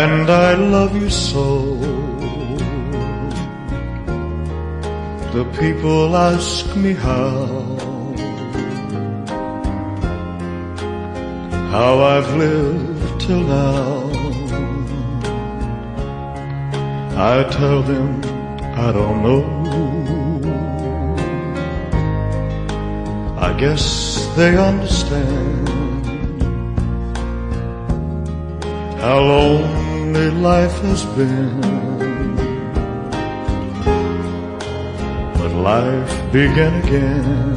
and I love you so. The people ask me how, how I've lived till now. I tell them I don't know. I guess they understand how lonely life has been. But life began again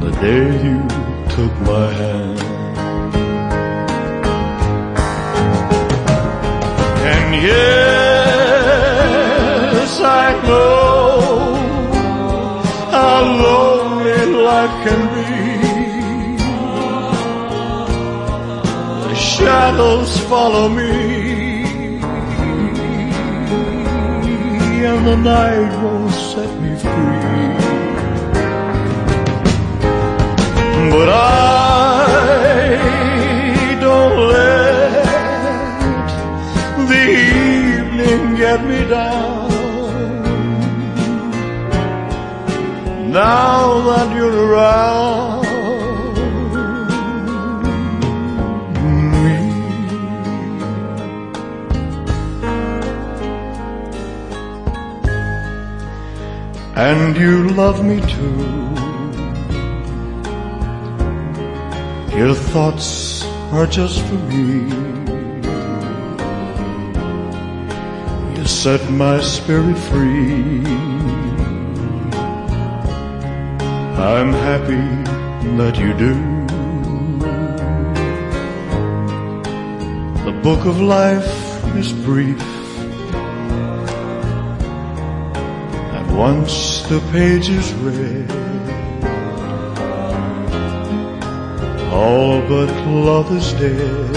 the day you took my hand. And yes, I know how lonely life can be. Shadows follow me, and the night won't set me free. But I don't let the evening get me down. Now that you're around and you love me too. Your thoughts are just for me. You set my spirit free. I'm happy that you do. The book of life is brief. Once the page is read, all but love is dead.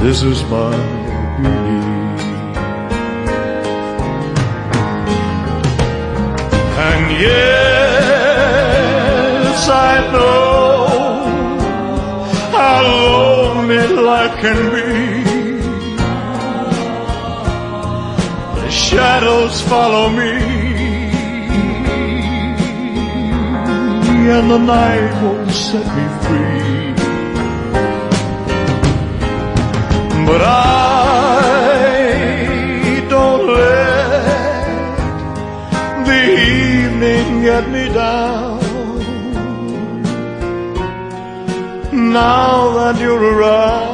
This is my belief. And yes, I know how lonely life can be. Shadows follow me, and the night won't set me free. But I don't let the evening get me down. Now that you're around.